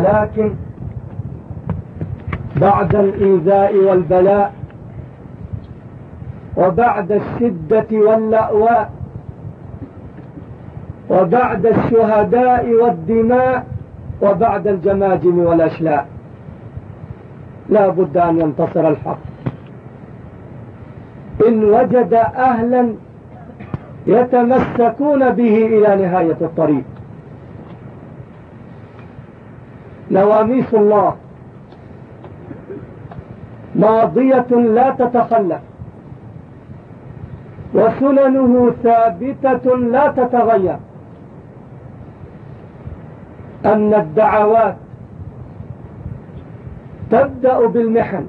لكن بعد الإيذاء والبلاء وبعد الشدة واللأواء وبعد الشهداء والدماء وبعد الجماجم والأشلاء لا بد أن ينتصر الحق. إن وجد أهلا يتمسكون به إلى نهاية الطريق. نواميس الله. ماضية لا تتخلف. وسننه ثابتة لا تتغير. أن الدعوات تبدأ بالمحن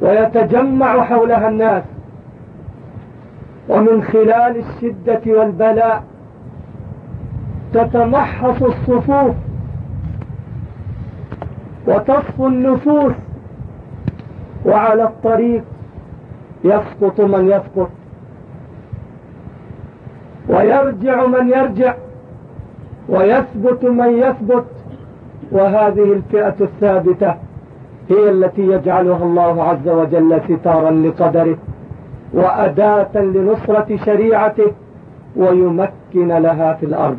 ويتجمع حولها الناس. ومن خلال الشدة والبلاء تتمحص الصفوف وتصفو النفوس وعلى الطريق يسقط من يسقط ويرجع من يرجع ويثبت من يثبت وهذه الفئة الثابتة هي التي يجعلها الله عز وجل ستارا لقدره وأداة لنصرة شريعته ويمكن لها في الأرض.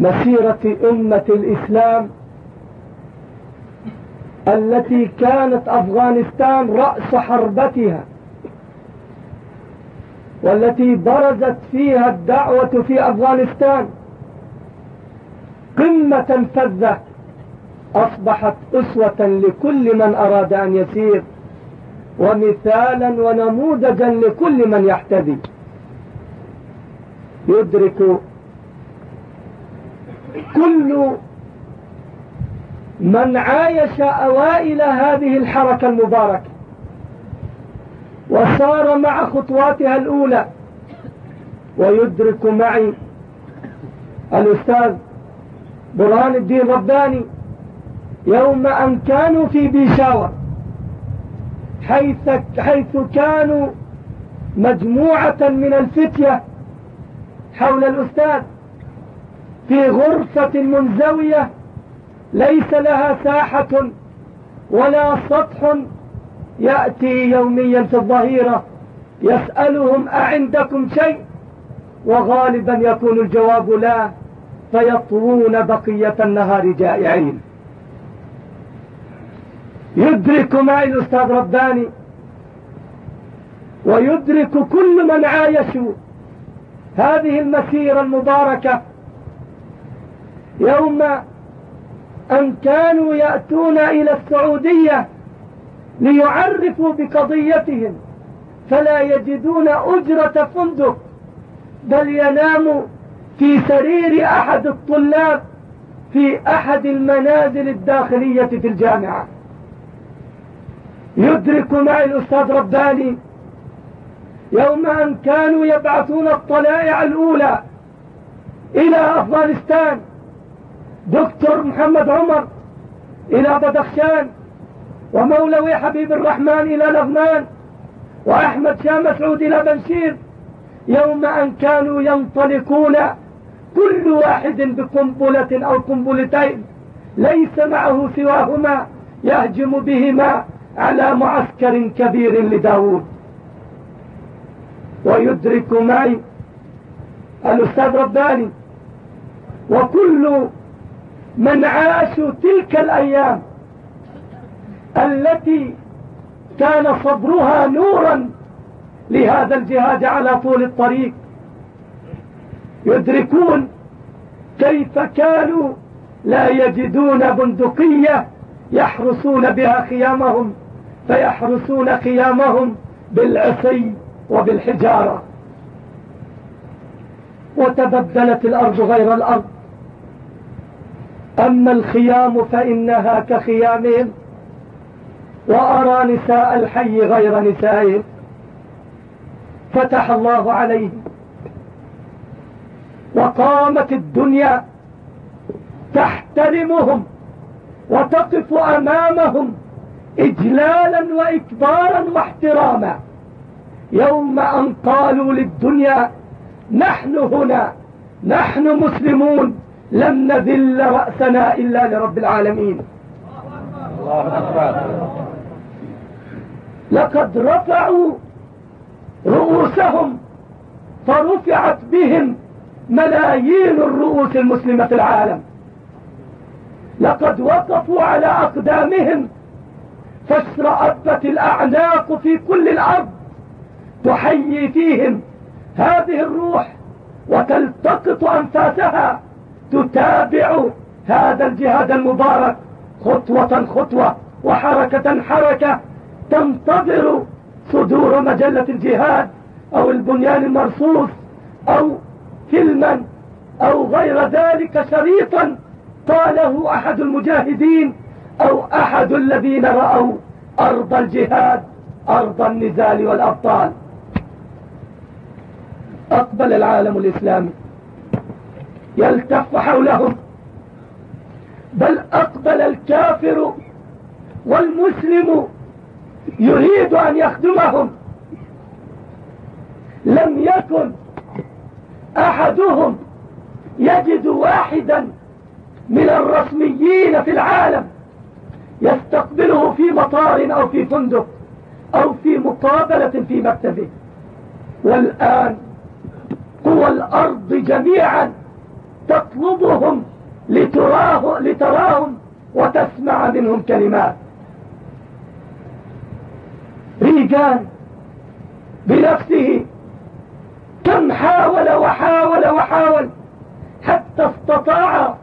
مسيرة أمة الإسلام التي كانت أفغانستان رأس حربتها والتي برزت فيها الدعوة في أفغانستان. قمة فذة أصبحت أسوة لكل من أراد أن يسير ومثالا ونموذجا لكل من يحتذي. يدرك كل من عايش أوائل هذه الحركة المباركة وسار مع خطواتها الأولى ويدرك معي الأستاذ برهان الدين رباني يوم أن كانوا في بيشاور حيث, حيث كانوا مجموعة من الفتية حول الأستاذ. في غرفة منزوية ليس لها ساحة ولا سطح يأتي يوميا في الظهيرة. يسألهم أعندكم شيء؟ وغالبا يكون الجواب لا فيطوون بقية النهار جائعين. يدرك معي الأستاذ رباني؟ ويدرك كل من عايشوا. هذه المسيرة المباركة يوم أن كانوا يأتون إلى السعودية ليعرفوا بقضيتهم فلا يجدون أجرة فندق بل ينام في سرير أحد الطلاب في أحد المنازل الداخلية في الجامعة. يدرك معي الأستاذ رباني يوم أن كانوا يبعثون الطلائع الأولى إلى أفغانستان دكتور محمد عمر إلى بدخشان ومولوي حبيب الرحمن إلى لغمان وأحمد شاه مسعود إلى بنشير يوم أن كانوا ينطلقون كل واحد بقنبلة أو قنبلتين ليس معه سواهما يهجم بهما على معسكر كبير لداود. ويدرك معي الأستاذ رباني وكل من عاشوا تلك الأيام التي كان صبرها نورا لهذا الجهاد على طول الطريق. يدركون كيف كانوا لا يجدون بندقية يحرسون بها خيامهم فيحرسون خيامهم بالعصي وبالحجارة. وتبدلت الأرض غير الأرض. أما الخيام فإنها كخيامهم وأرى نساء الحي غير نسائهم. فتح الله عليهم. وقامت الدنيا تحترمهم وتقف أمامهم إجلالا وإكبارا واحتراما. يوم أن قالوا للدنيا نحن هنا نحن مسلمون. لم نذل رأسنا إلا لرب العالمين. الله أكبر. لقد رفعوا رؤوسهم فرفعت بهم ملايين الرؤوس المسلمة في العالم. لقد وقفوا على أقدامهم فاشرأبت الأعناق في كل الأرض تحيي فيهم هذه الروح وتلتقط أنفاسها تتابع هذا الجهاد المبارك. خطوة خطوة وحركة حركة تنتظر صدور مجلة الجهاد أو البنيان المرصوص أو فيلما أو غير ذلك شريطا قاله أحد المجاهدين أو أحد الذين رأوا أرض الجهاد أرض النزال والأبطال. أقبل العالم الإسلامي. يلتف حولهم. بل أقبل الكافر والمسلم يريد أن يخدمهم. لم يكن أحدهم يجد واحدا من الرسميين في العالم يستقبله في مطار أو في فندق أو في مقابلة في مكتبه. والآن قوى الأرض جميعا تطلبهم لتراه لتراهم وتسمع منهم كلمات. ريجان بنفسه كم حاول وحاول وحاول حتى استطاع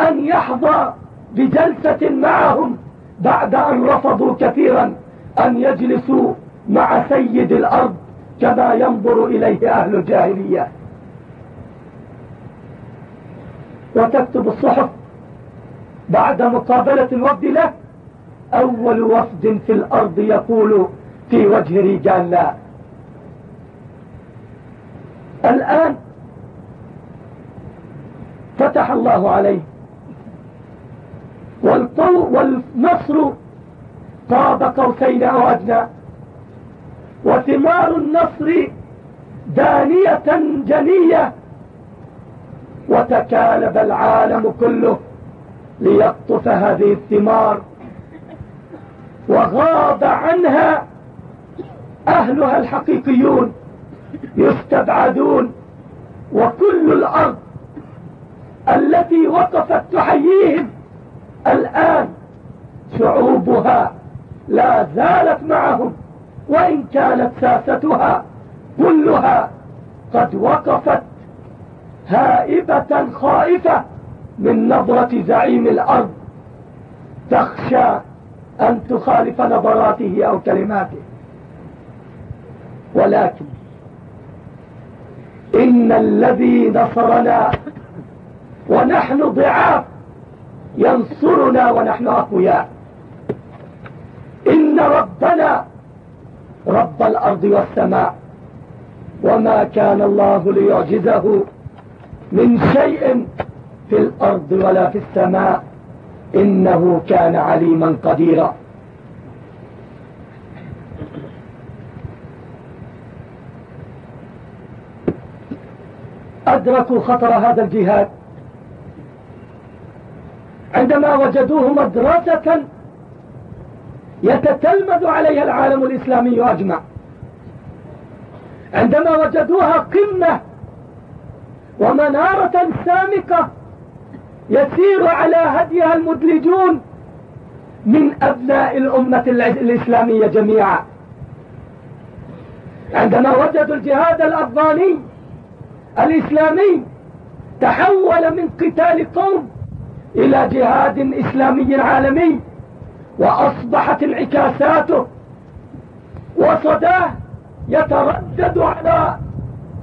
أن يحظى بجلسة معهم بعد أن رفضوا كثيرا أن يجلسوا مع سيد الأرض كما ينظر إليه أهل الجاهلية. وتكتب الصحف بعد مقابلة الوفد له أول وفد في الأرض يقول في وجه رجال لا. الآن فتح الله عليه. والنصر قاب قوسين أو أدنى. وثمار النصر دانية جنية وتكالب العالم كله ليقطف هذه الثمار وغاب عنها أهلها الحقيقيون يستبعدون وكل الأرض التي وقفت تحييهم الآن شعوبها لا زالت معهم وإن كانت ساستها كلها قد وقفت هائبة خائفة من نظرة زعيم الأرض. تخشى أن تخالف نظراته أو كلماته. ولكن إن الذي نصرنا ونحن ضعاف ينصرنا ونحن أقوياء. إن ربنا رب الأرض والسماء. وما كان الله ليعجزه من شيء في الأرض ولا في السماء إنه كان عليما قديرا. أدركوا خطر هذا الجهاد. عندما وجدوه مدرسة يتتلمذ عليها العالم الإسلامي أجمع. عندما وجدوها قمة ومنارة سامقة يسير على هديها المدلجون من أبناء الأمة الإسلامية جميعا. عندما وجدوا الجهاد الأفغاني الإسلامي تحول من قتال قوم إلى جهاد إسلامي عالمي وأصبحت انعكاساته وصداه يتردد على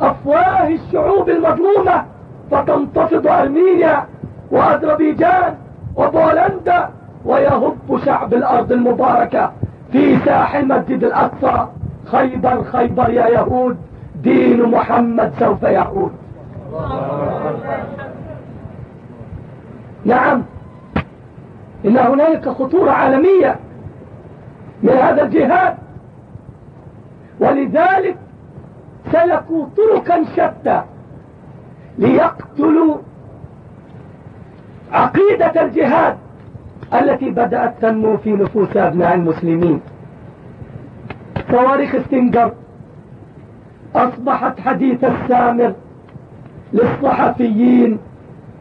أفواه الشعوب المظلومة فتنتفض أرمينيا وأذربيجان وبولندا ويهب شعب الأرض المباركة في ساحل مسجد الأقصى. خيبر خيبر يا يهود دين محمد سوف يعود. نعم إن هنالك خطورة عالمية من هذا الجهاد ولذلك سلكوا طرقا شتى ليقتلوا عقيدة الجهاد التي بدأت تنمو في نفوس أبناء المسلمين. صواريخ ستنجر أصبحت حديث السامر للصحفيين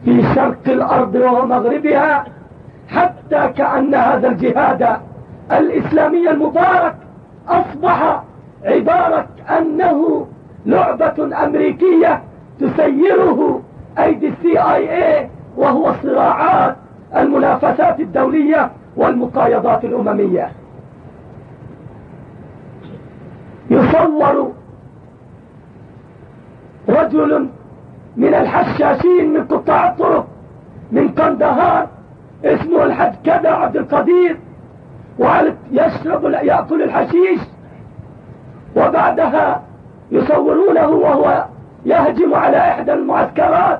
في شرق الأرض ومغربها حتى كأن هذا الجهاد الإسلامي المبارك أصبح عبارة أنه لعبة أمريكية تسيره أيدي السي آي اي وهو صراعات المنافسات الدولية والمقايضات الأممية. يصور رجل من الحشاشين من قطاع الطرق من قندهار اسمه الحج كذا عبد القدير يشرب يأكل الحشيش وبعدها يصورونه وهو يهجم على إحدى المعسكرات.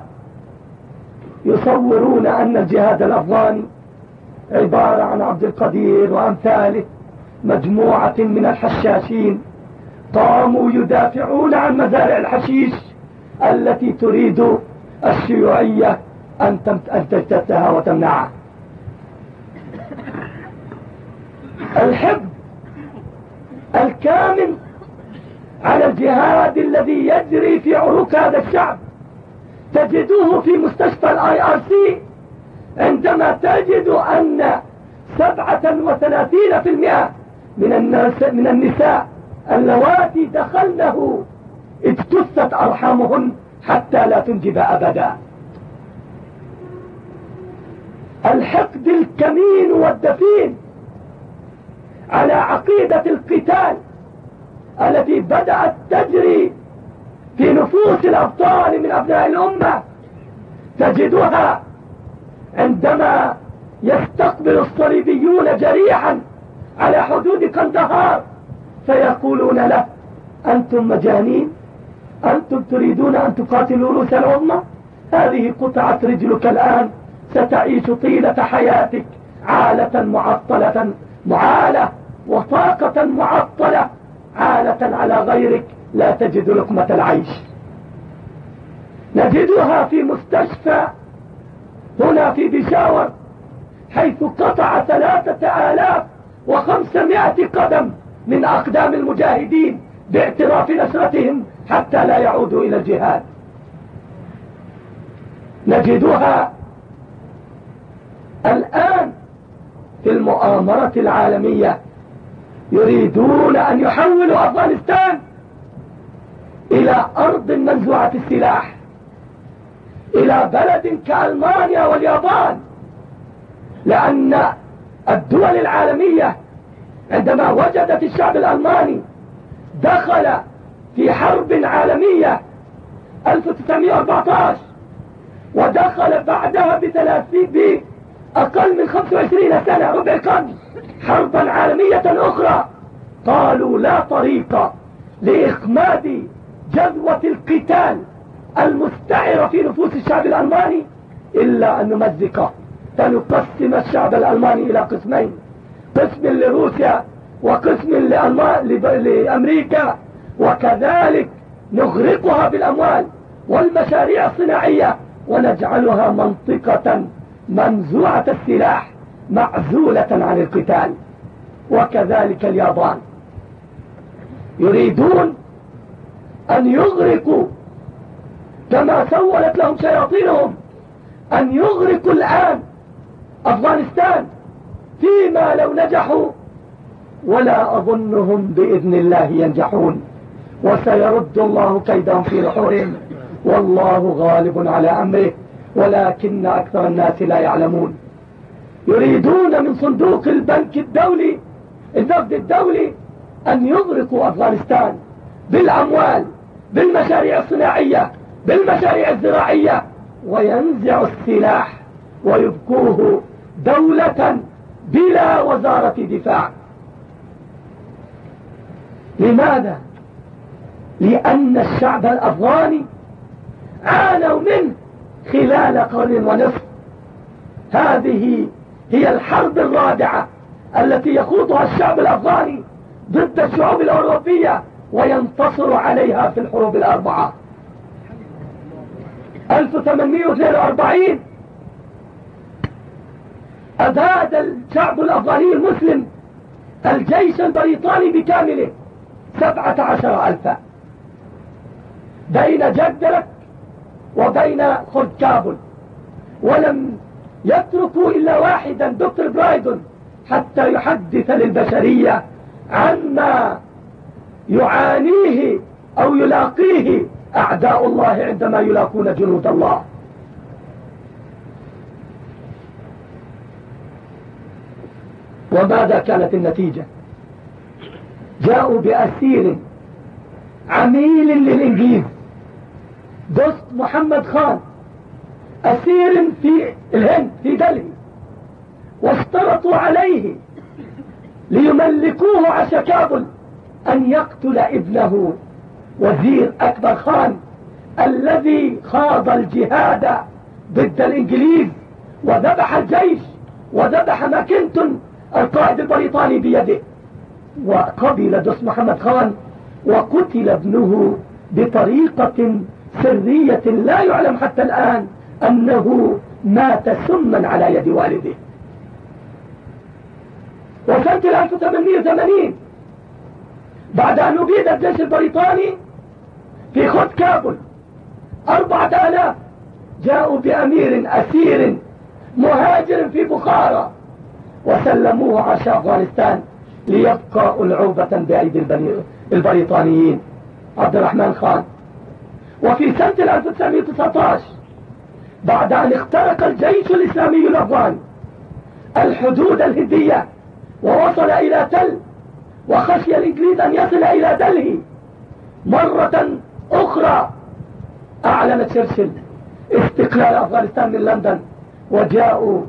يصورون أن الجهاد الأفغاني عبارة عن عبد القدير وأمثاله مجموعة من الحشاشين قاموا يدافعون عن مزارع الحشيش التي تريد الشيوعية أن تجتثها وتمنعها. الحب الكامل على الجهاد الذي يجري في عروق هذا الشعب. تجدوه في مستشفى ال IRC عندما تجد أن سبعة وثلاثين في المئة من, الناس من النساء اللواتي دخلنه اجتثت أرحامهن حتى لا تنجب أبدا. الحقد الكمين والدفين على عقيدة القتال التي بدأت تجري في نفوس الأبطال من أبناء الأمة. تجدها عندما يستقبل الصليبيون جريحا على حدود قندهار فيقولون له أنتم مجانين؟ أنتم تريدون أن تقاتلوا روس الأمة؟ هذه قطعة رجلك الآن ستعيش طيلة حياتك عالة معطلة معالة وطاقة معطلة. عالة على غيرك لا تجد لقمة العيش. نجدها في مستشفى هنا في بشاور حيث قطع ثلاثة آلاف وخمسمائة قدم من أقدام المجاهدين باعتراف نشرتهم حتى لا يعودوا إلى الجهاد. نجدها الآن في المؤامرة العالمية. يريدون أن يحولوا أفغانستان إلى أرض منزوعة السلاح إلى بلد كألمانيا واليابان لأن الدول العالمية عندما وجدت الشعب الألماني دخل في حرب عالمية 1914 ودخل بعدها بثلاثين بأقل من 25 سنة ربع قرن حربا عالمية أخرى. قالوا لا طريق لإخماد جذوة القتال المستعرة في نفوس الشعب الألماني إلا أن نمزق. فنقسم الشعب الألماني إلى قسمين. قسم لروسيا وقسم لأمريكا. وكذلك نغرقها بالأموال والمشاريع الصناعية ونجعلها منطقة منزوعة السلاح معزولة عن القتال وكذلك اليابان. يريدون أن يغرقوا كما سولت لهم شياطينهم أن يغرقوا الآن أفغانستان فيما لو نجحوا ولا أظنهم بإذن الله ينجحون. وسيرد الله كيدهم في نحورهم والله غالب على أمره. ولكن أكثر الناس لا يعلمون. يريدون من صندوق البنك الدولي النقد الدولي أن يغرقوا أفغانستان بالأموال بالمشاريع الصناعية بالمشاريع الزراعية وينزع السلاح ويبقوه دولة بلا وزارة دفاع. لماذا؟ لأن الشعب الأفغاني عانوا منه. خلال قرن ونصف. هذه هي الحرب الرابعة التي يخوضها الشعب الأفغاني ضد الشعوب الأوروبية وينتصر عليها في الحروب الأربعة. 1842 أباد الشعب الأفغاني المسلم الجيش البريطاني بكامله سبعة عشر ألفا. بين جدرك وبين كابل ولم يتركوا إلا واحدا دكتور برايدون حتى يحدث للبشرية عما يعانيه أو يلاقيه أعداء الله عندما يلاقون جنود الله. وماذا كانت النتيجة؟ جاءوا بأسير عميل للإنجليز دوست محمد خان أسير في الهند في دلهي واشترطوا عليه ليملكوه عشا كابل أن يقتل ابنه وزير أكبر خان الذي خاض الجهاد ضد الإنجليز وذبح الجيش وذبح ماكنتون القائد البريطاني بيده. وقبل دوس محمد خان وقتل ابنه بطريقة سرية لا يعلم حتى الآن أنه مات سما على يد والده. وسنة 1880 بعد أن أبيد الجيش البريطاني في خط كابل أربعة آلاف جاءوا بأمير أسير مهاجر في بخارى وسلموه عشاء أفغانستان ليبقى ألعوبة بأيدي البريطانيين. عبد الرحمن خان وفي سنة 1919 بعد أن اخترق الجيش الإسلامي الأفغاني الحدود الهندية ووصل إلى تل وخشي الإنجليز أن يصل إلى دلهي مرة أخرى أعلن تشرشل استقلال أفغانستان من لندن وجاءوا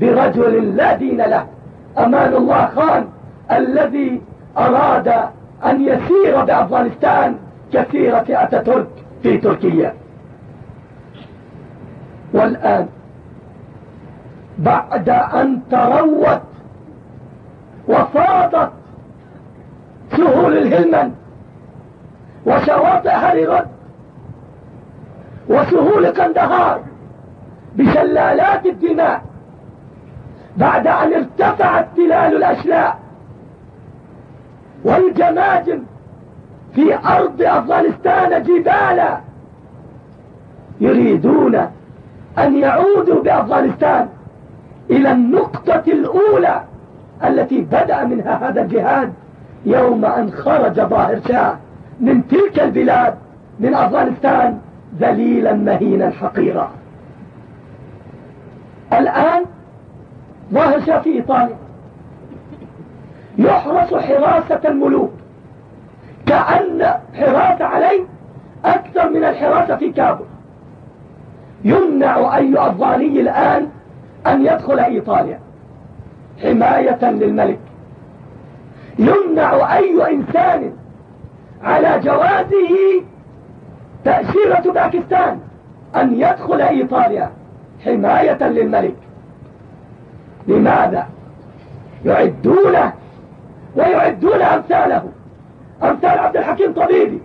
برجل لا دين له أمان الله خان الذي أراد أن يسير بأفغانستان كثيرة أتاتورك. في تركيا. والآن بعد أن تروت وفاضت سهول الهلمن وشواطئ هريرد وسهول قندهار بشلالات الدماء بعد أن ارتفعت تلال الأشلاء والجماجم في أرض أفغانستان جبالا يريدون أن يعودوا بأفغانستان إلى النقطة الأولى التي بدأ منها هذا الجهاد يوم أن خرج ظاهر شاه من تلك البلاد من أفغانستان ذليلا مهينا حقيرا. الآن ظاهر شاه في إيطاليا. يحرس حراسة الملوك. كأن حراسة عليه أكثر من الحراسة في كابل. يمنع أي أفغاني الآن أن يدخل إيطاليا. حماية للملك. يمنع أي إنسان على جوازه تأشيرة باكستان أن يدخل إيطاليا. حماية للملك. لماذا؟ يعدونه ويعدون أمثاله. أمثال عبد الحكيم طبيبي.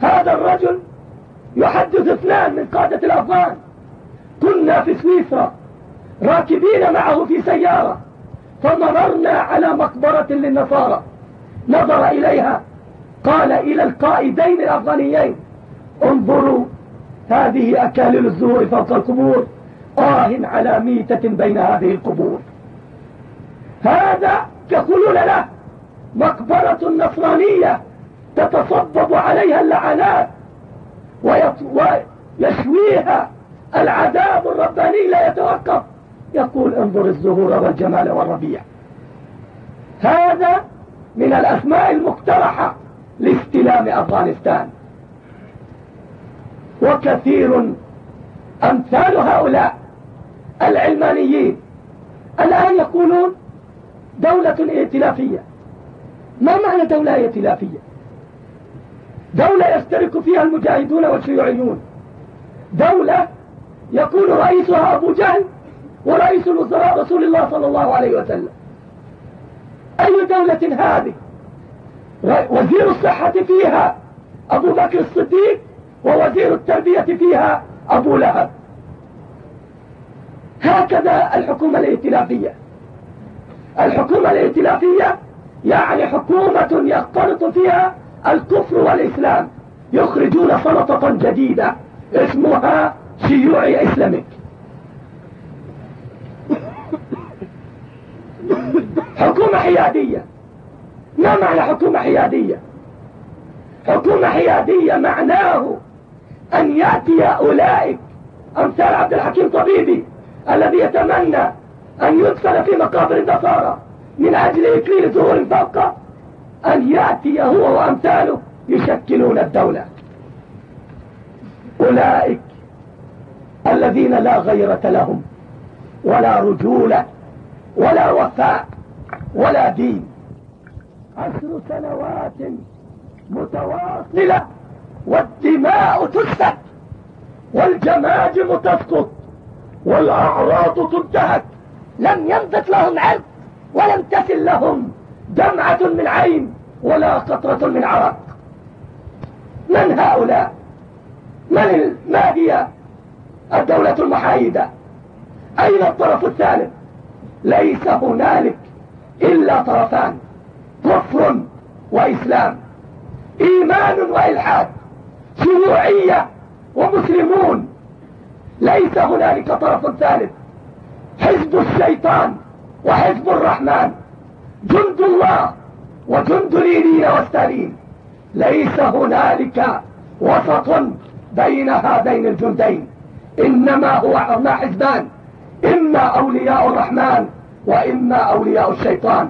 هذا الرجل يحدث اثنان من قادة الأفغان. كنا في سويسرا راكبين معه في سيارة فمررنا على مقبرة للنصارى. نظر إليها قال إلى القائدين الأفغانيين انظروا هذه أكاليل الزهور فوق القبور آه على ميتة بين هذه القبور. هذا يقولون له مقبرة نصرانية تتصبب عليها اللعنات ويشويها العذاب الرباني لا يتوقف يقول انظر الزهور والجمال والربيع. هذا من الأسماء المقترحة لاستلام أفغانستان. وكثير أمثال هؤلاء العلمانيين. الآن يقولون دولة ائتلافية. ما معنى دولة ائتلافية دولة يشترك فيها المجاهدون والشيوعيون. دولة يكون رئيسها أبو جهل ورئيس الوزراء رسول الله صلى الله عليه وسلم. أي دولة هذه؟ وزير الصحة فيها أبو بكر الصديق ووزير التربية فيها أبو لهب. هكذا الحكومة الائتلافية. الحكومة الائتلافية يعني حكومة يختلط فيها الكفر والإسلام. يخرجون سلطة جديدة اسمها شيوعي إسلاميك. حكومة حيادية. ما معنى حكومة حيادية؟ حكومة حيادية معناه أن يأتي أولئك. أمثال عبد الحكيم طبيبي الذي يتمنى أن يدفن في مقابر النصارى. من أجل إكليل ظهور فوق أن يأتي هو وأمثاله يشكلون الدولة. أولئك الذين لا غيرة لهم ولا رجولة ولا وفاء ولا دين. عشر سنوات متواصلة والدماء تسفك والجماجم تسقط والأعراض تنتهك. لم ينبت لهم عرض ولم تسل لهم دمعة من عين ولا قطرة من عرق. من هؤلاء؟ من ما هي الدولة المحايدة؟ أين الطرف الثالث؟ ليس هنالك إلا طرفان كفر وإسلام إيمان وإلحاد شيوعية ومسلمون. ليس هنالك طرف ثالث حزب الشيطان. وحزب الرحمن. جند الله وجند لينين والستالين ليس هنالك وسط بين هذين الجندين. إنما هو هما حزبان. إما أولياء الرحمن وإما أولياء الشيطان.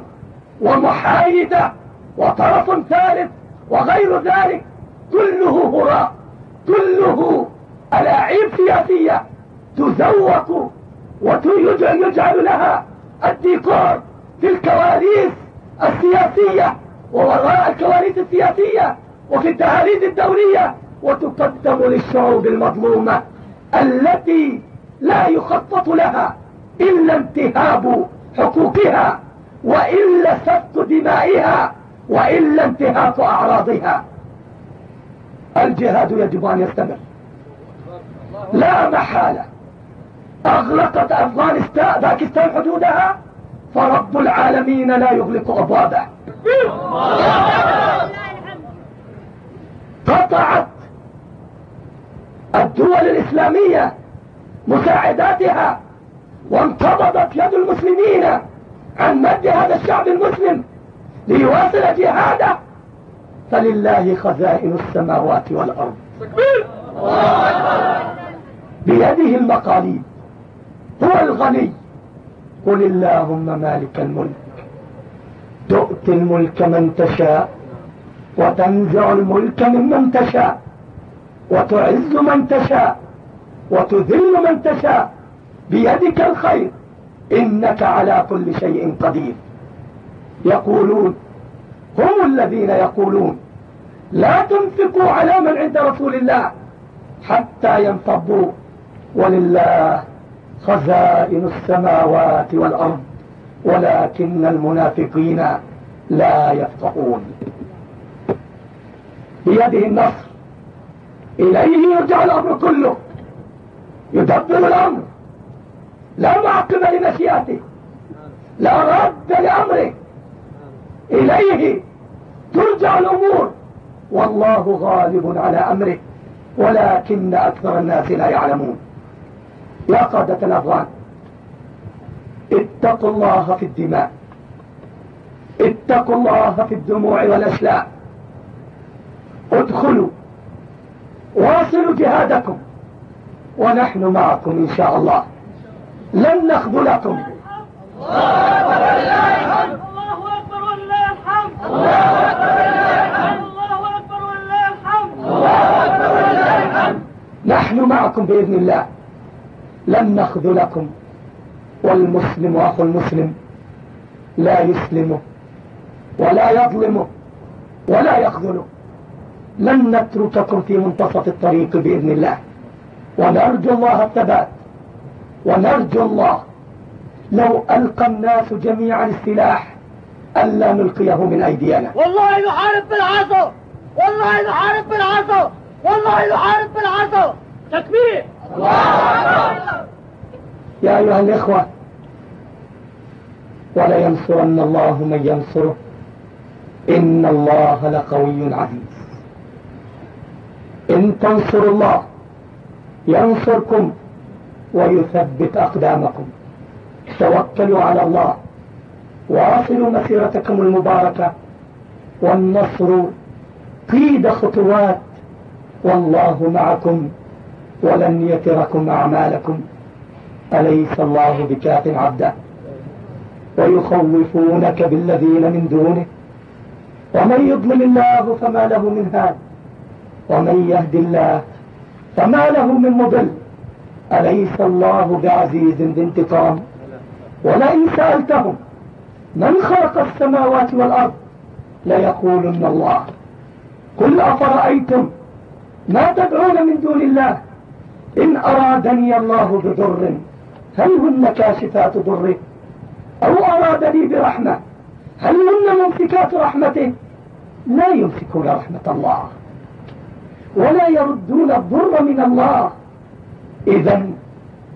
ومحايدة وطرف ثالث وغير ذلك. كله هراء. كله ألاعيب سياسية تزوق ويجعل لها الديكور في الكواليس السياسية ووراء الكواليس السياسية وفي التهاليز الدولية وتقدم للشعوب المظلومة التي لا يخطط لها إلا انتهاب حقوقها وإلا سفك دمائها وإلا انتهاك أعراضها. الجهاد يجب أن يستمر. لا محالة. أغلقت أفغانستان باكستان حدودها؟ فرب العالمين لا يغلق أبوابه. قطعت الدول الإسلامية مساعداتها وانقبضت يد المسلمين عن مد هذا الشعب المسلم ليواصل جهاده. فلله خزائن السماوات والأرض. بيده المقاليد. هو الغني. قل اللهم مالك الملك. تؤتي الملك من تشاء وتنزع الملك ممن تشاء وتعز من تشاء وتذل من تشاء. بيدك الخير. إنك على كل شيء قدير. يقولون هم الذين يقولون لا تنفقوا على من عند رسول الله حتى ينفضوا. ولله خزائن السماوات والأرض ولكن المنافقين لا يفقهون. بيده النصر إليه يرجع الأمر كله. يدبر الأمر. لا معقب لمشيئته. لا رد لأمره. إليه ترجع الأمور. والله غالب على أمره ولكن أكثر الناس لا يعلمون. يا قادة الأفغان. اتقوا الله في الدماء. اتقوا الله في الدموع والأشلاء ادخلوا. واصلوا جهادكم. ونحن معكم إن شاء الله. لن نخذلكم الله أكبر الله الحمد الله أكبر ولله الحمد. الله أكبر ولله الحمد. الله أكبر ولله الحمد ونحن معكم بإذن الله. لن نخذلكم والمسلم أخو المسلم لا يسلمه ولا يظلمه ولا يخذله لن نترككم في منتصف الطريق بإذن الله. ونرجو الله الثبات. ونرجو الله لو ألقى الناس جميعا السلاح ألا نلقيه من أيدينا. والله نحارب بالعصا. والله نحارب بالعصا. والله نحارب بالعصا. تكبير. يا أيها الإخوة ولينصرن الله من ينصره. إن الله لقوي عزيز. إن تنصروا الله ينصركم ويثبت أقدامكم. توكلوا على الله واصلوا مسيرتكم المباركة والنصر قيد خطوات والله معكم. ولن يتركم أعمالكم. أليس الله بكاف عبده؟ ويخوفونك بالذين من دونه. ومن يضلل الله فما له من هاد. ومن يهد الله فما له من مضل. أليس الله بعزيز بانتقام ولئن سألتهم من خلق السماوات والأرض ليقولن الله. قل أفرأيتم ما تدعون من دون الله؟ إن أرادني الله بضر هل هن كاشفات ضره؟ أو أرادني برحمة هل هن ممسكات رحمته؟ لا يمسكون رحمة الله ولا يردون الضر من الله. إذا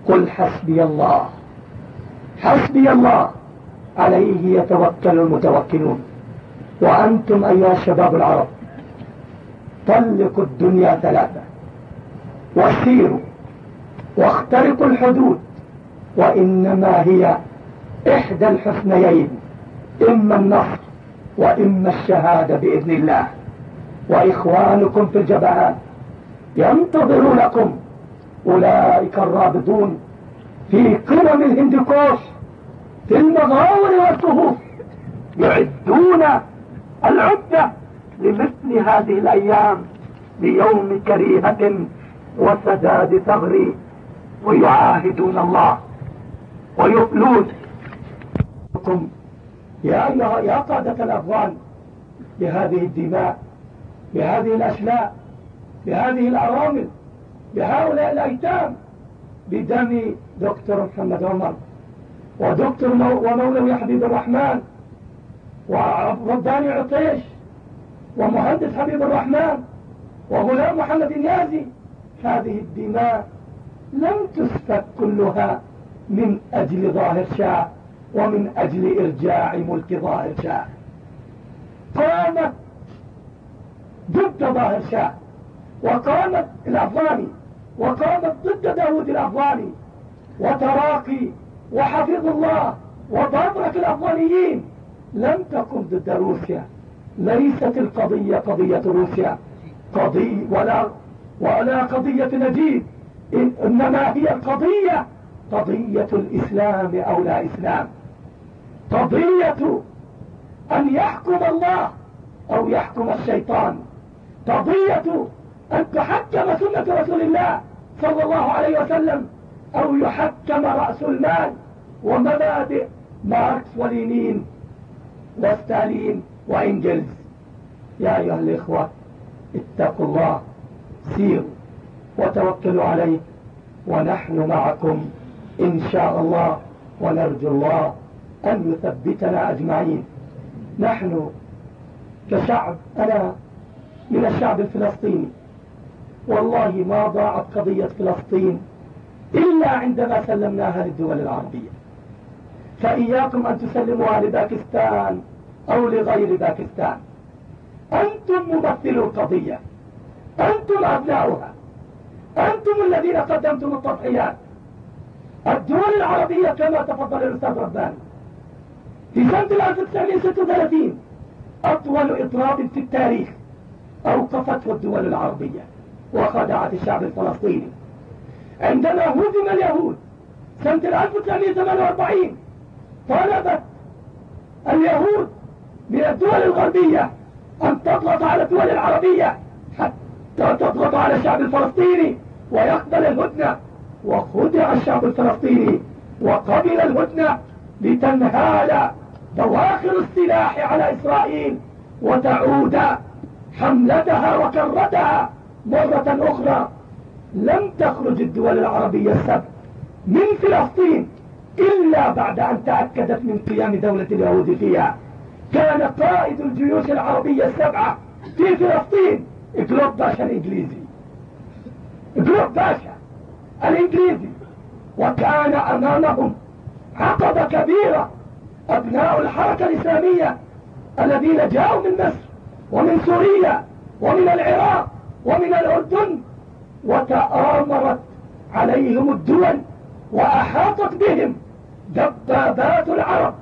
قل حسبي الله حسبي الله عليه يتوكل المتوكلون. وأنتم أيها الشباب العرب طلقوا الدنيا ثلاثة. وسيروا واخترقوا الحدود وإنما هي إحدى الحسنيين إما النصر وإما الشهادة بإذن الله. وإخوانكم في الجبهات ينتظرونكم أولئك الرابطون في قمم الهندكوش في المغاور والصهوف يعدون العدة لمثل هذه الأيام ليوم كريهة وسداد ثغر ويعاهدون الله ويؤلون. يا أيها يا قادة الأفغان بهذه الدماء بهذه الأشلاء بهذه الأرامل بهؤلاء الأيتام بدم دكتور محمد عمر ودكتور ومولوي حبيب الرحمن ورباني عطيش ومهندس حبيب الرحمن وغلام محمد النيازي هذه الدماء لم تسفك كلها من أجل ظاهر شاه ومن أجل إرجاع ملك ظاهر شاه قامت ضد ظاهر شاه وقامت الأفغاني وقامت ضد داود الأفغاني وتراقي وحفظ الله وضبرك الأفغانيين. لم تكن ضد روسيا ليست القضية قضية روسيا. قضية ولا ولا قضية نجيب. إنما هي القضية قضية الإسلام أو لا إسلام. قضية أن يحكم الله أو يحكم الشيطان. قضية أن تحكم سنة رسول الله صلى الله عليه وسلم أو يحكم رأس المال ومبادئ ماركس ولينين وستالين وإنجلز. يا أيها الإخوة اتقوا الله. سيروا وتوكلوا عليه. ونحن معكم إن شاء الله ونرجو الله أن يثبتنا أجمعين. نحن كشعب أنا من الشعب الفلسطيني. والله ما ضاعت قضية فلسطين إلا عندما سلمناها للدول العربية. فإياكم أن تسلموها لباكستان أو لغير باكستان. أنتم ممثلو القضية. أنتم أبناؤها. أنتم الذين قدمتم التضحيات. الدول العربية كما تفضل الأستاذ رباني في سنة 1936 أطول إضراب في التاريخ أوقفته الدول العربية وخدعت الشعب الفلسطيني. عندما هزم اليهود سنة 1948 طلبت اليهود من الدول الغربية أن تضغط على الدول العربية تضغط على الشعب الفلسطيني ويقبل الهدنة وخدع الشعب الفلسطيني وقبل الهدنة لتنهال بواخر السلاح على إسرائيل وتعود حملتها وكرتها مرة أخرى. لم تخرج الدول العربية السبع من فلسطين إلا بعد أن تأكدت من قيام دولة اليهود فيها. كان قائد الجيوش العربية السبعة في فلسطين إقلوب باشا الإنجليزي. إقلوب باشا الإنجليزي. وكان أمامهم عقبة كبيرة أبناء الحركة الإسلامية الذين جاءوا من مصر ومن سوريا ومن العراق ومن الأردن وتآمرت عليهم الدول وأحاطت بهم دبابات العرب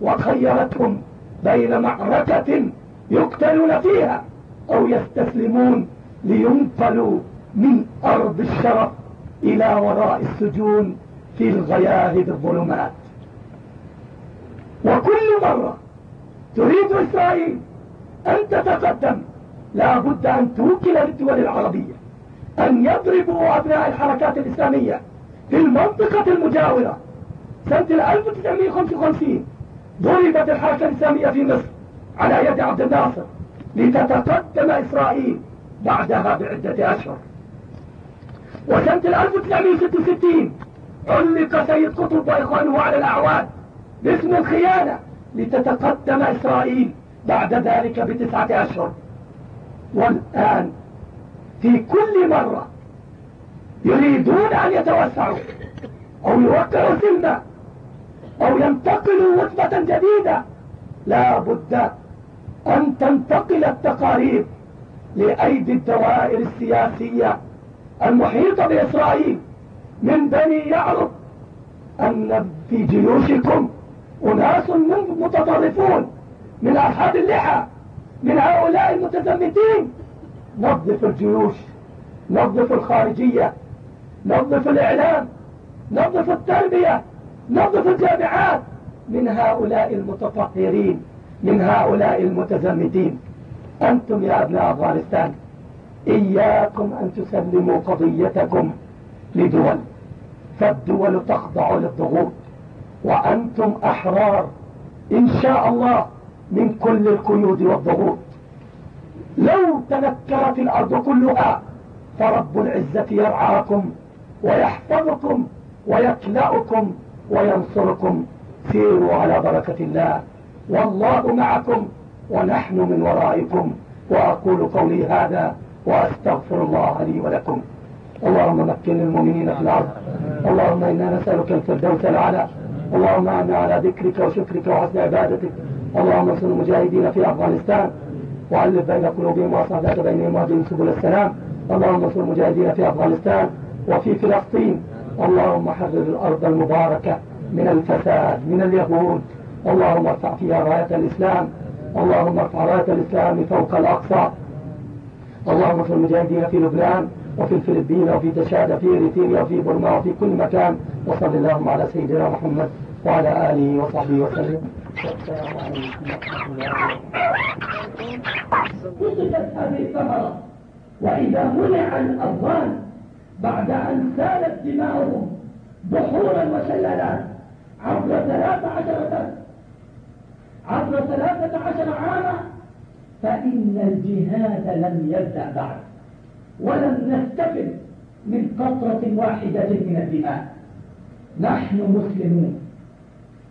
وخيرتهم بين معركة يقتلون فيها. أو يستسلمون لينقلوا من أرض الشرف إلى وراء السجون في الغياهب الظلمات وكل مرة تريد إسرائيل أن تتقدم لا بد أن توكل للدول العربية أن يضربوا أبناء الحركات الإسلامية في المنطقة المجاورة. سنة 1955 ضربت الحركة الإسلامية في مصر على يد عبد الناصر. لتتقدم إسرائيل بعدها بعدة أشهر. وسنة 1966 علق سيد قطب وإخوانه على الأعواد باسم الخيانة لتتقدم إسرائيل بعد ذلك بتسعة أشهر. والآن في كل مرة يريدون أن يتوسعوا أو يوقعوا سلمة أو ينتقلوا وثبة جديدة لا بد أن تنتقل التقارير لأيدي الدوائر السياسية المحيطة بإسرائيل من بني يعرب أن في جيوشكم أناس متطرفون من أصحاب اللحى من هؤلاء المتزمتين. نظف الجيوش نظف الخارجية نظف الإعلام نظف التربية نظف الجامعات من هؤلاء المتطهرين. من هؤلاء المتزمتين أنتم يا أبناء أفغانستان إياكم أن تسلموا قضيتكم لدول فالدول تخضع للضغوط وأنتم أحرار إن شاء الله من كل القيود والضغوط. لو تنكرت الأرض كلها فرب العزة يرعاكم ويحفظكم ويكلأكم وينصركم. سيروا على بركة الله. والله معكم ونحن من ورائكم. وأقول قولي هذا وأستغفر الله لي ولكم. اللهم مكن المؤمنين في الأرض. اللهم إنا نسألك الفردوس الأعلى. اللهم أعنا على ذكرك وشكرك وحسن عبادتك. اللهم انصر المجاهدين في أفغانستان. وألف بين قلوبهم وأصلح بينهم وأهدهم سبل السلام. اللهم انصر المجاهدين في أفغانستان وفي فلسطين. اللهم حرر الأرض المباركة من الفساد من اليهود. اللهم ارفع فيها راية الإسلام. اللهم ارفع راية الإسلام فوق الأقصى. اللهم انصر المجاهدين في لبنان وفي الفلبين وفي تشاد في إريتريا وفي برما وفي كل مكان. وصل اللهم على سيدنا محمد وعلى آله وصحبه وسلم. والسلام عليكم ورحمة وإذا منع الأفغان بعد أن سالت دماؤهم بحورا وشلالات عبر ثلاثة عشرة عبر ثلاثة عشر عاما فإن الجهاد لم يبدأ بعد ولم نستفد من قطرة واحدة من الدماء. نحن مسلمون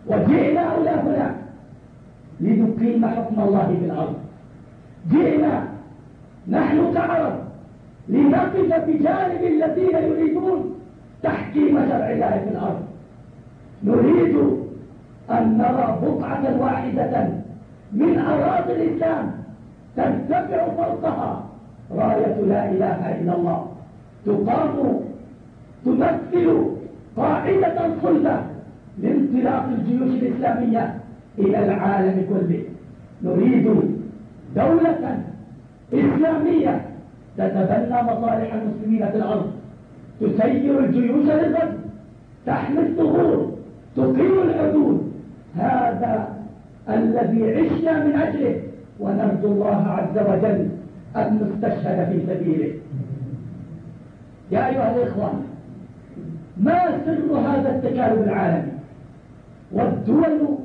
وجئنا إلى هنا لنقيم حكم الله في الأرض. جئنا نحن كعرب لنقف بجانب الذين يريدون تحكيم شرع الله في الأرض. نريد أن نرى بقعة واحدة من أراضي الإسلام ترتفع فوقها. راية لا إله إلا الله. تقام تمثل قاعدة صلبة لانطلاق الجيوش الإسلامية إلى العالم كله. نريد دولة إسلامية تتبنى مصالح المسلمين في الأرض. تسير الجيوش للغد تحمي الثغور تقيم الحدود هذا الذي عشنا من أجله ونرجو الله عز وجل أن نستشهد في سبيله. يا أيها الإخوة ما سر هذا التكالب العالمي؟ والدول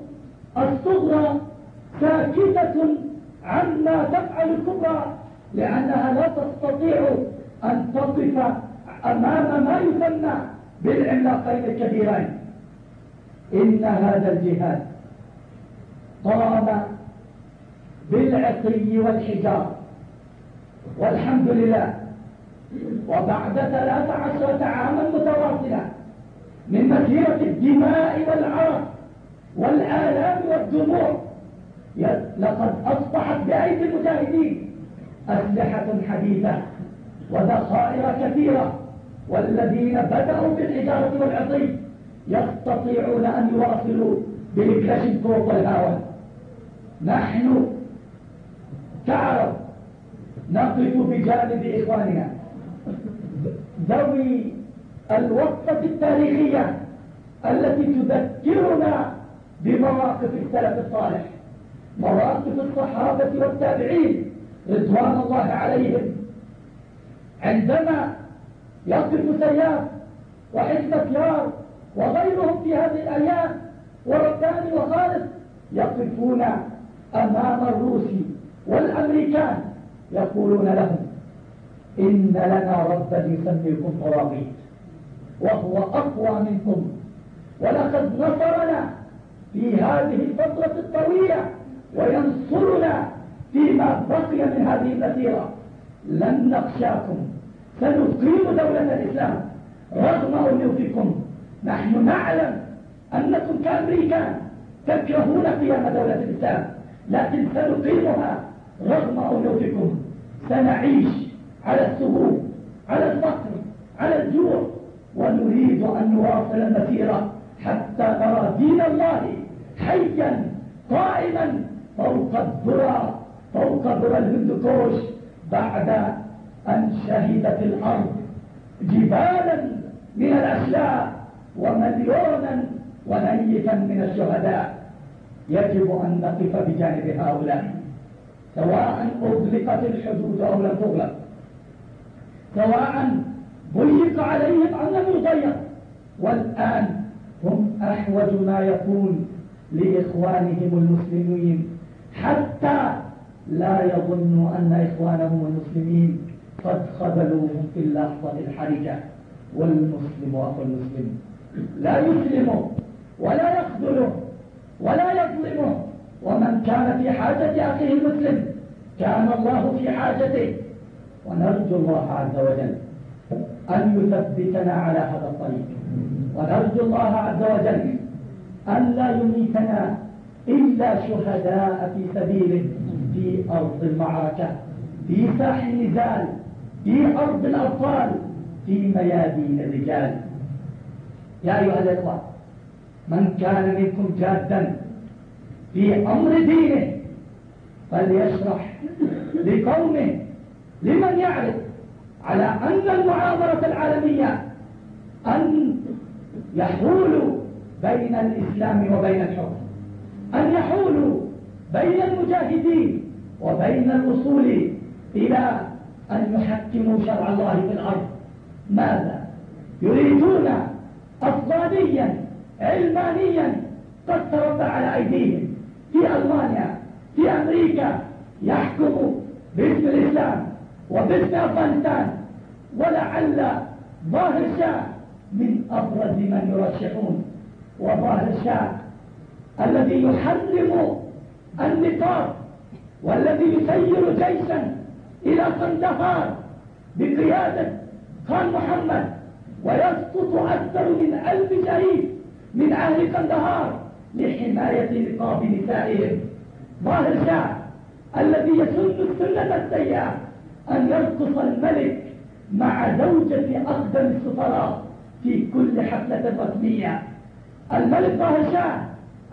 الصغرى ساكتة عما تفعل الكبرى لأنها لا تستطيع أن تقف أمام ما يسمى بالعملاقين الكبيرين. إن هذا الجهاد قام بالعصي والحجار والحمد لله. وبعد ثلاث عشرة عاما متواصلة من مسيرة الدماء والعرق والآلام والدموع. لقد أصبحت بأيدي المجاهدين أسلحة حديثة وذخائر كثيرة والذين بدأوا بالحجارة والعصي يستطيعون أن يواصلوا بالكلاشينكوف والهاون نحن كعرب نقف بجانب إخواننا. ذوي الوقفة التاريخية التي تذكرنا بمواقف السلف الصالح. مواقف الصحابة والتابعين رضوان الله عليهم. عندما يقف سياف وحزب يار وغيرهم في هذه الأيام ورباني وخالد يقفون أمام الروس والأمريكان يقولون لهم إن لنا ربا يسميكم طواغيت وهو أقوى منكم ولقد نصرنا في هذه الفترة الطويلة وينصرنا فيما بقي من هذه المسيرة لن نخشاكم سنقيم دولة الإسلام رغم أنوفكم. نحن نعلم أنكم كأمريكان تكرهون قيام دولة الإسلام لكن سنقيمها رغم أنوفكم. سنعيش على السهول على الفقر على الجوع ونريد أن نواصل المسيرة حتى نرى دين الله حيا قائما فوق الذرى فوق ذرى الهندوكوش بعد أن شهدت الأرض جبالا من الأشلاء ومليونا ونيفا من الشهداء. يجب أن نقف بجانب هؤلاء سواء أغلقت الحدود أو لم تغلق. سواء ضيق عليهم أو لم يضيق. والآن هم أحوج ما يكون لإخوانهم المسلمين حتى لا يظنوا أن إخوانهم المسلمين قد خذلوهم في اللحظة الحرجة. والمسلم أخو المسلم. لا يسلم ولا يخذله ولا يظلمه ومن كان في حاجة أخيه المسلم كان الله في حاجته. ونرجو الله عز وجل أن يثبتنا على هذا الطريق. ونرجو الله عز وجل أن لا يميتنا إلا شهداء في سبيله في أرض المعركة في ساح النزال في أرض الأبطال في ميادين الرجال. يا أيها الإخوة من كان منكم جادا في أمر دينه فليشرح لقومه لمن يعرف على أن المعامرة العالمية أن يحول بين الإسلام وبين الحكم أن يحولوا بين المجاهدين وبين الوصول إلى أن يحكموا شرع الله في الأرض. ماذا؟ يريدون أفغانيا علمانيا قد تربى على أيديهم. في ألمانيا في أمريكا يحكم باسم الإسلام وباسم أفغانستان. ولعل ظاهر شاه من أبرز من يرشحون وظاهر شاه الذي يحرم النقاب والذي يسير جيشا إلى قندهار بقيادة خان محمد ويسقط أكثر من ألف شهيد من أهل قندهار لحماية نقاب نسائهم. ظاهر شاه الذي يسن السنة السيئة أن يرقص الملك مع زوجة أقدم السفراء في كل حفلة رسمية؟ الملك ظاهر شاه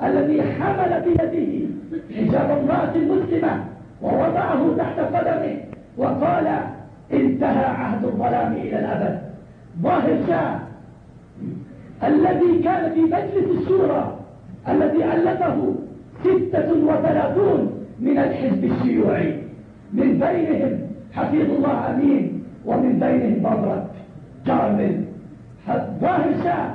الذي حمل بيده حجاب امرأة مسلمة ووضعه تحت قدمه وقال انتهى عهد الظلام إلى الأبد. ظاهر شاه الذي كان في مجلس الشورى الذي ألفه ستة وثلاثون من الحزب الشيوعي. من بينهم حفيظ الله أمين ومن بينهم بطرك كامل ظاهر شاه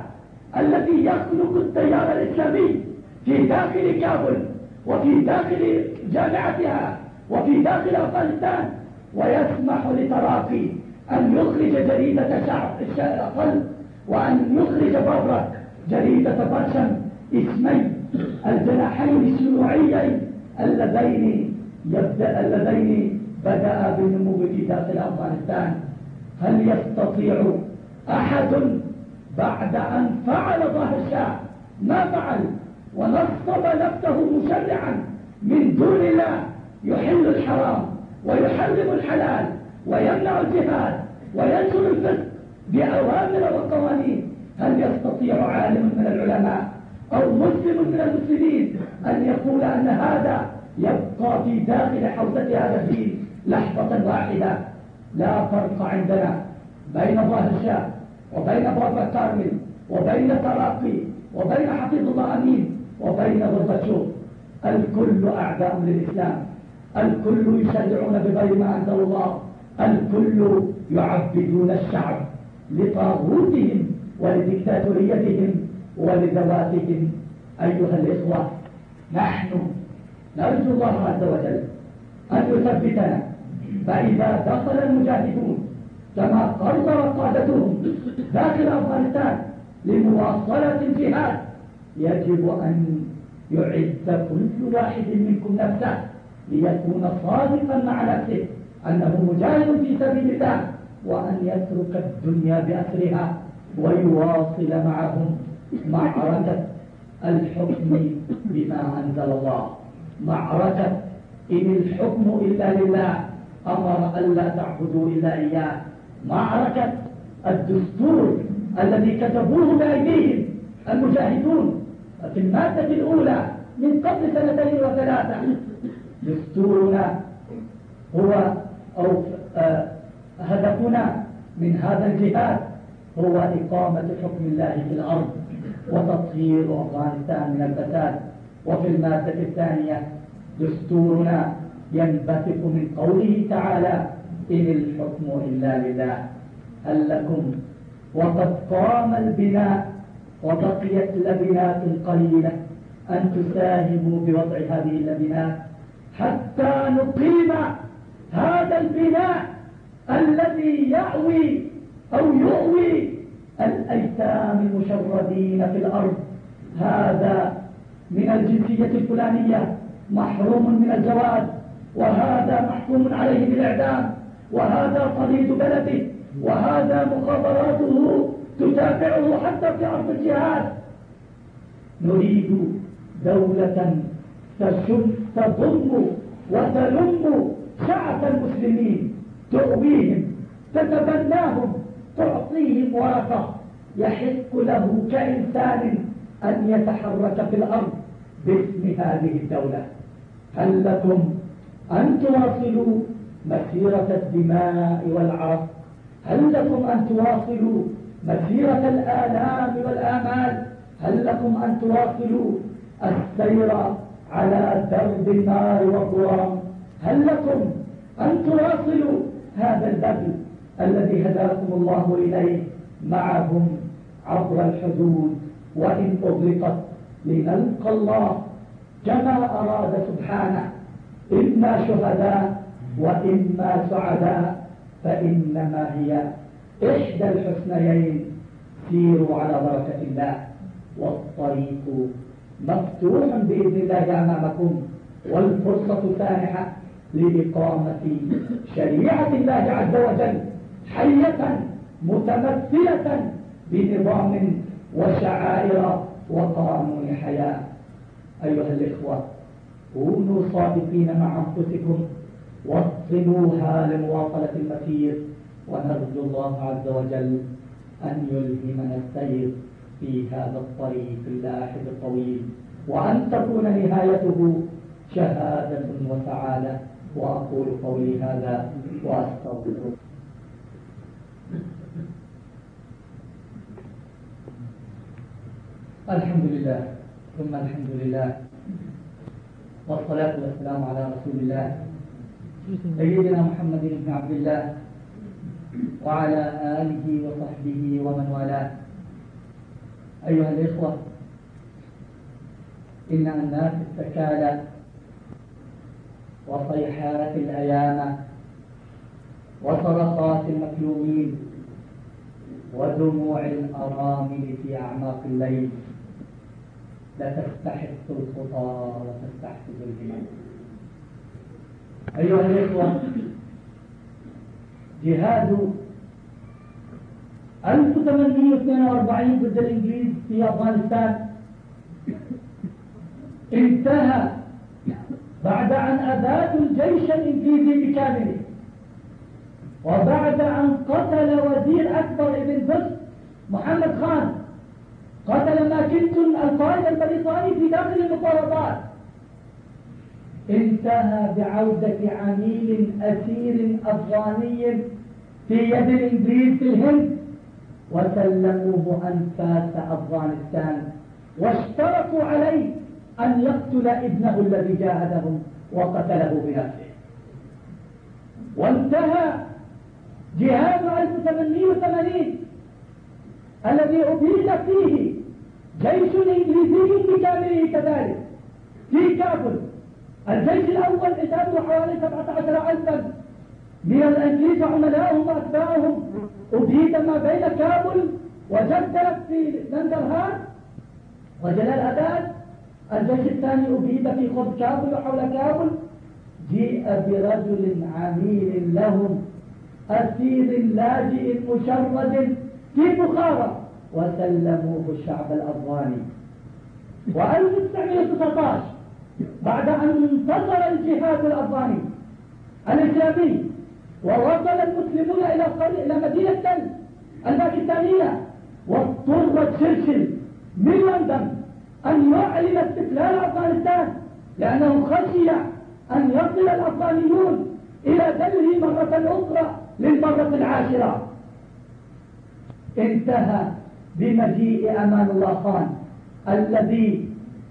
الذي يخلق التيار الإسلامي في داخل كابل وفي داخل جامعتها وفي داخل أفغانستان ويسمح لتراقي. أن يخرج جريدة شعب الأقل وأن يخرج بابرك جريدة برشم اسمي الجناحين الشيوعيين اللذين يبدأ اللذين بدأ بالنمو في داخل أفغانستان هل يستطيع أحد بعد أن فعل ظاهر الشاه ما فعل ونصب نفسه مشرعا من دون الله يحل الحرام ويحرم الحلال. ويمنع الجهاد وينشر الفسق بأوامر وقوانين. هل يستطيع عالم من العلماء أو مسلم من المسلمين أن يقول أن هذا يبقى في داخل حوزة هذا الدين لحظة واحدة؟ لا فرق عندنا بين ظاهر الشاه وبين بابا كارمل وبين تراقي وبين حفيظ الله أمين وبين غربتشوف الكل أعداء للإسلام. الكل يشرعون بغير ما أنزل الله. الكل يعبدون الشعب لطاغوتهم ولدكتاتوريتهم ولذواتهم. أيها الإخوة نحن نرجو الله عز وجل أن يثبتنا. فإذا دخل المجاهدون كما قرر قادتهم داخل أفغانستان لمواصلة الجهاد يجب أن يعد كل واحد منكم نفسه ليكون صادقا مع نفسه. أنه مجاهد في سبيل الله وأن يترك الدنيا بأسرها ويواصل معهم معركة الحكم بما أنزل الله. معركة إن الحكم إلا لله أمر ألا تعبدوا إلا إياه. معركة الدستور الذي كتبوه بأيديهم المجاهدون. في المادة الأولى من قبل سنتين وثلاثة دستورنا هو أو آه، هدفنا من هذا الجهاد هو إقامة حكم الله في الأرض وتطهير أفغانستان من الفساد. وفي المادة الثانية دستورنا ينبثق من قوله تعالى إن الحكم إلا لله هل لكم؟ وقد قام البناء وبقيت لبنات قليلة أن تساهموا بوضع هذه اللبنات حتى نقيم هذا البناء الذي يأوي أو يؤوي الأيتام المشردين في الأرض. هذا من الجنسية الفلانية محروم من الجواز وهذا محكوم عليه بالإعدام وهذا طريد بلده وهذا مخابراته تتابعه حتى في أرض الجهاد. نريد دولة تضم وتلم شعب المسلمين تؤويهم تتبناهم تعطيهم ورقة يحق له كإنسان أن يتحرك في الأرض باسم هذه الدولة. هل لكم أن تواصلوا مسيرة الدماء والعرق؟ هل لكم أن تواصلوا مسيرة الآلام والآمال؟ هل لكم أن تواصلوا السير على درب النار والظلام هل لكم أن تواصلوا هذا البذل الذي هداكم الله إليه معهم عبر الحدود وإن أغلقت لنلقى الله كما أراد سبحانه إما شهداء وإما سعداء فإنما هي إحدى الحسنيين سيروا على بركة الله. والطريق مفتوح بإذن الله أمامكم والفرصة سانحة لإقامة شريعة الله عز وجل حية متمثلة بنظام وشعائر وقانون حياة أيها الإخوة كونوا صادقين مع أنفسكم وصلوها لمواصلة المسير ونرجو الله عز وجل أن يلهمنا السير في هذا الطريق اللاحق الطويل وأن تكون نهايته شهادة وسعادة وأقول قولي هذا وأستغفر الحمد لله ثم الحمد لله والصلاة والسلام على رسول الله. سيدنا محمد بن عبد الله وعلى آله وصحبه ومن والاه. أيها الإخوة إن الناس التكالى وصيحات الأيام وصرخات المكلومين ودموع الأرامل في أعماق الليل. لتستحق الخطى وتستحفظ الهمم أيها الإخوة جهاد 1842 ضد الإنجليز في أفغانستان انتهى. بعد أن أبادوا الجيش الإنجليزي بكامله. وبعد أن قتل وزير أكبر ابن بس محمد خان. قتل ماكنتون القائد البريطاني في داخل المفاوضات انتهى بعودة عميل أسير أفغاني في يد الإنجليز في الهند. وسلموه أنفاس أفغانستان. واشترطوا عليه أن يقتل ابنه الذي جاهدهم وقتله بنفسه. وانتهى جهاد 1880 الذي أبيد فيه جيش إنجليزي بكامله كذلك في كابل. الجيش الأول عدده حوالي 17 ألفا من الأنجليز عملاؤهم وأتباعهم. أبيد ما بين كابل وجدة في ننجرهار وجلال أباد الجيش الثاني أبيد في خرد كابل وحول كابل. جيء برجل عميل لهم أسير لاجئ مشرد في بخارى وسلموه الشعب الأفغاني و1919 بعد أن انتصر الجهاد الأفغاني الإسلامي. ووصل المسلمون إلى إلى مدينة الباكستانية. واضطر تشرشل من لندن أن يعلن استقلال أفغانستان لأنه خشي أن يصل الأفغانيون إلى دلهي مرة أخرى للمرة العاشرة انتهى بمجيء أمان الله خان الذي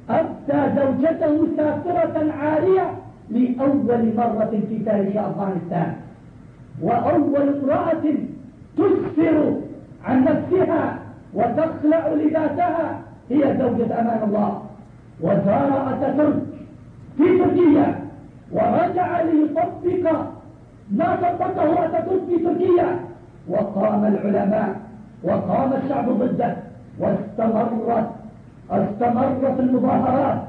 أبدى زوجته سافرة عارية لأول مرة في تاريخ أفغانستان. وأول امرأة تسفر عن نفسها وتخلع لذاتها هي زوجة أمان الله. وزار أتاتورك في تركيا. ورجع ليطبق ما طبقه أتاتورك في تركيا. وقام العلماء وقام الشعب ضده واستمرت استمرت المظاهرات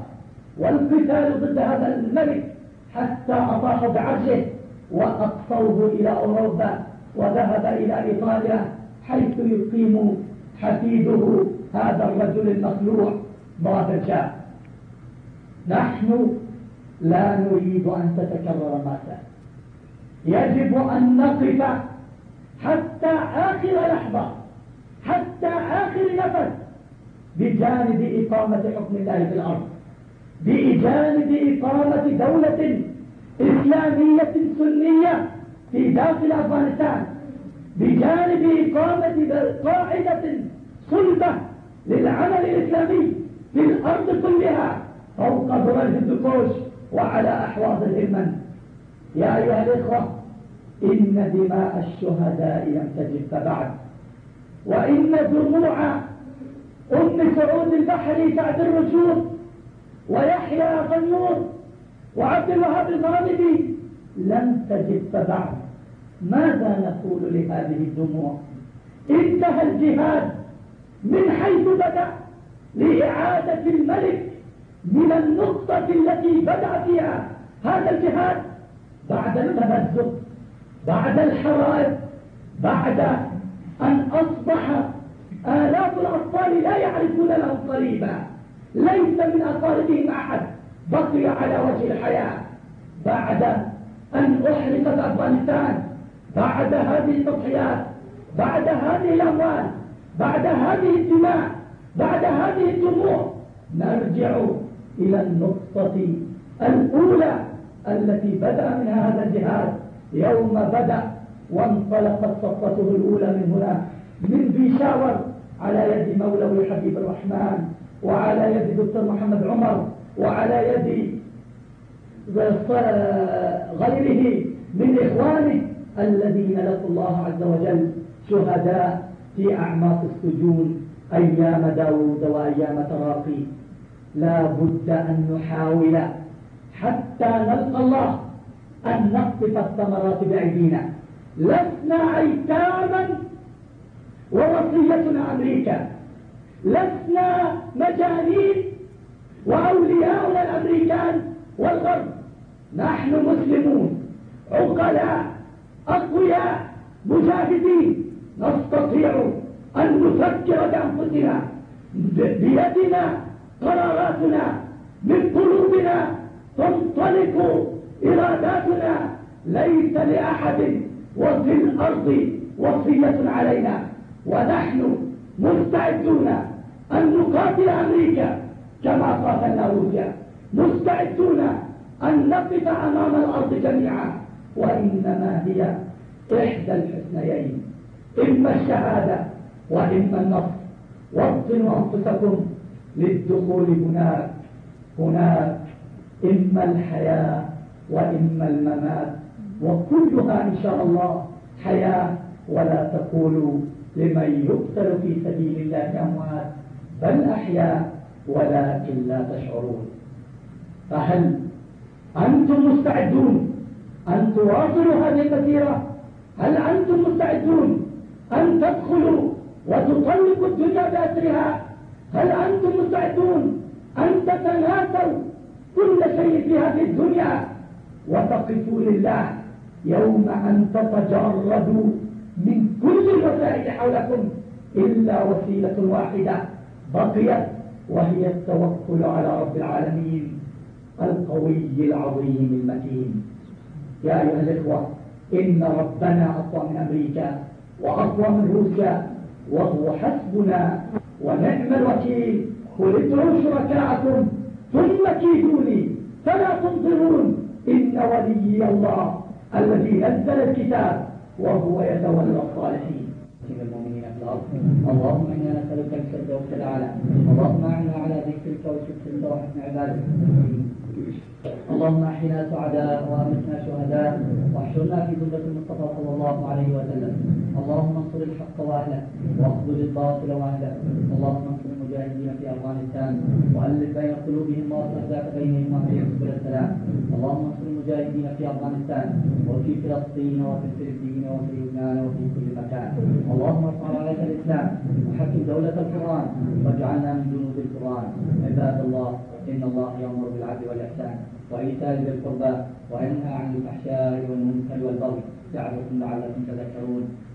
والقتال ضد هذا الملك حتى أطاحوا بعرشه وأقصوه إلى أوروبا وذهب إلى إيطاليا حيث يقيم حفيده هذا الرجل المخلوع بابا شاه نحن لا نريد أن تتكرر ما يجب أن نقف حتى آخر لحظة حتى آخر نفس بجانب إقامة حكم الله في الأرض بجانب إقامة دولة إسلامية سنية في داخل أفغانستان بجانب إقامة قاعدة صلبة للعمل الإسلامي في الأرض كلها فوق برج الدكوش وعلى أحواض الهمن يا أيها الإخوة إن دماء الشهداء لم تجف بعد. وإن دموع أم سعود البحري سعد الرشود ويحيى غنور وعبد الوهاب الغامدي لم تجف بعد. ماذا نقول لهذه الدموع؟ انتهى الجهاد. من حيث بدأ لإعادة الملك من النقطة التي بدأ فيها هذا الجهاد بعد التمزق بعد الحرائق بعد أن أصبح آلاف الأطفال لا يعرفون لهم قريبا. ليس من أقاربهم أحد بقي على وجه الحياة. بعد أن أحرقت أفغانستان بعد هذه التضحيات بعد هذه الأموال بعد هذه الدماء بعد هذه الدموع نرجع إلى النقطة الأولى التي بدأ منها هذا الجهاد. يوم بدأ وانطلقت صفته الأولى من هنا من بيشاور على يد مولوي حبيب الرحمن وعلى يد دكتور محمد عمر وعلى يد غيره من إخوانه الذين لقوا الله عز وجل شهداء في أعماق السجون أيام داود وأيام تراقي. لا بد أن نحاول حتى نلقى الله أن نقطف الثمرات بأيدينا. لسنا أيتاما ووصيتنا أمريكا. لسنا مجانين وأولياؤنا الأمريكان والغرب. نحن مسلمون عقلاء أقوياء مجاهدين. نستطيع أن نفكر بأنفسنا بيدنا قراراتنا من قلوبنا تنطلق إراداتنا. ليس لأحد وفي الأرض وصية علينا. ونحن مستعدون أن نقاتل أمريكا كما قاتلنا روسيا مستعدون أن نقف أمام الأرض جميعا. وإنما هي إحدى الحسنيين. إما الشهادة وإما النصر. وطنوا أنفسكم للدخول هناك. هناك إما الحياة وإما الممات. وكلها إن شاء الله حياة. ولا تقولوا لمن يقتل في سبيل الله أموات. بل أحياء ولكن لا تشعرون. فهل أنتم مستعدون أن تواصلوا هذه المسيرة هل أنتم مستعدون أن تدخلوا وتطلقوا الدنيا بأسرها هل أنتم مستعدون أن تتناسوا كل شيء في هذه الدنيا؟ وتقفوا لله يوم أن تتجردوا من كل الوسائل حولكم إلا وسيلة واحدة بقيت وهي التوكل على رب العالمين القوي العظيم المتين. يا أيها الإخوة إن ربنا أقوى من أمريكا. وأقوى من روسيا وهو حسبنا ونعم الوكيل. قل ادعوا شركاءكم ثم كيدوني فلا تنظرون. إن وليي الله الذي نزل الكتاب وهو يتولى الصالحين. اللهم إنا نسألك الفردوس الأعلى. اللهم أعنا على ذكرك وشكرك وحسن عبادك اللهم أحينا سعداء وأمتنا شهداء واحشرنا في جنة المصطفى صلى الله عليه وسلم. اللهم انصر الحق وأهله واخذل الباطل وأهله. اللهم انصر المجاهدين في أفغانستان وألف بين قلوبهم وأصلح بينهم واهدهم سبل السلام. اللهم انصر المجاهدين في أفغانستان وفي فلسطين وفي الفلبين وفي لبنان وفي كل مكان. اللهم ارفع راية الإسلام وحكم دولة القرآن واجعلنا من جنود القرآن. عباد الله إن الله يأمر بالعدل والإحسان وإيتاء ذي القربى وينهى عن الفحشاء والمنكر والبغي. يعظكم لعلكم تذكرون.